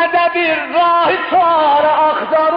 سبب الراهي صار أخضر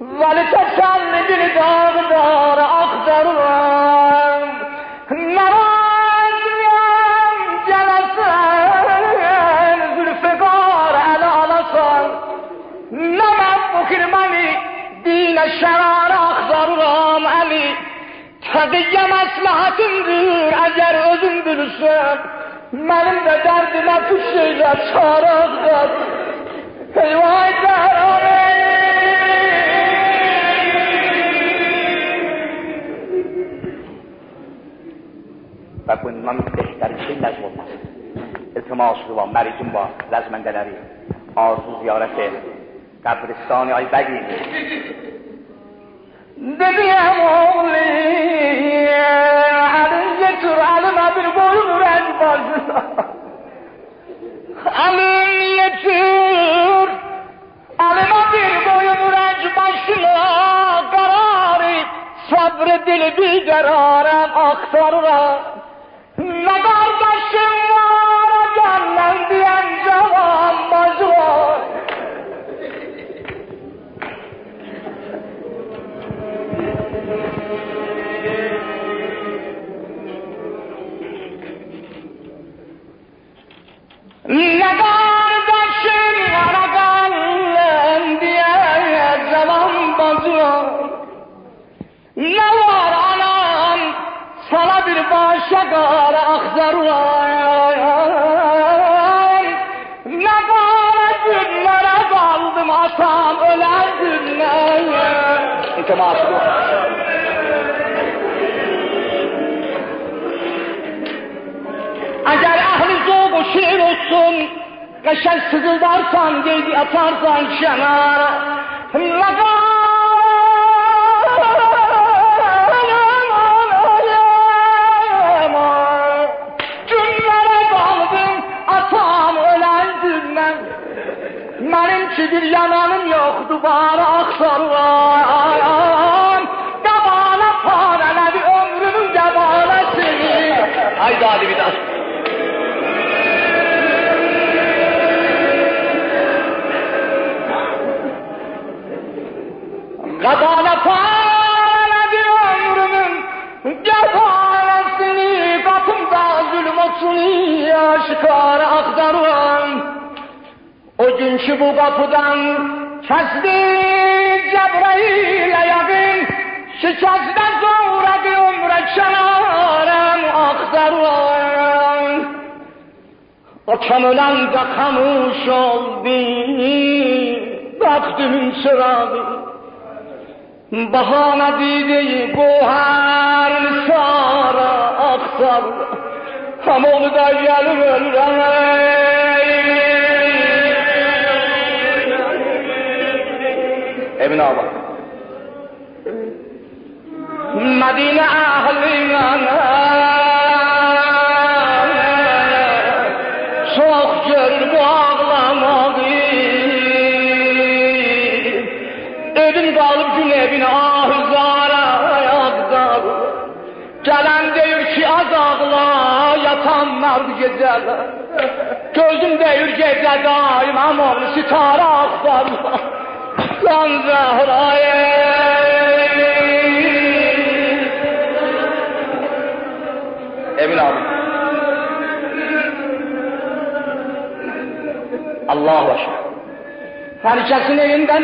ولی تو کم می‌دونی داغ دار اختر و جلسن زلفگار دین شرار اخزار رام علی. تقیه مسلحتون دور اگر özüm bilirsen benim در دردی bu şeyler çare aktar. Eyvah که بندم می‌دهد تریشی نجوم. اتمام شروع، مریجوم با لزمن دلاری. آرزوی آرسته که برستانی عیب دیگه. دیگه مون می‌آیم. آلن یچور، آلما بیرونو رنگ باشد. آلن یچور، آلما صبر دلی بی قرارم اکثر شجر أخضر مقالة المرض aldım atam ölerdim ne Inte masum Eğer ahli zobu şiir olsun Kaşar sızıldarsan, geldi atarsan şenara Mənim ki bir yananım yoxdur, bana axtarıram. Qabana parələdi ömrümün qəbaləsini. Haydi hadi bir daha. Kabale paraladı ömrümün Cebalesini kapımda zulüm olsun aktarım Ki bu kapıdan kesti Cebrail ayağın Şikazden sonra bir ömre kenarım aktarım O kömülen de kamış oldu. Baktımın çırağı Bahane dideyi goher sara aktar Ham onu da gelir ölürem Emine abi. Medine ahline Çok gör bu ağlamadı Evin kalıp gün evine ahızara ayakta Gelen deyir ki az ağla yatanlar geceler. Gözüm deyir gece daim ama sitara aktarlar Lan Zehra'yı Emine abi. Allah aşkına. Herkesin elinden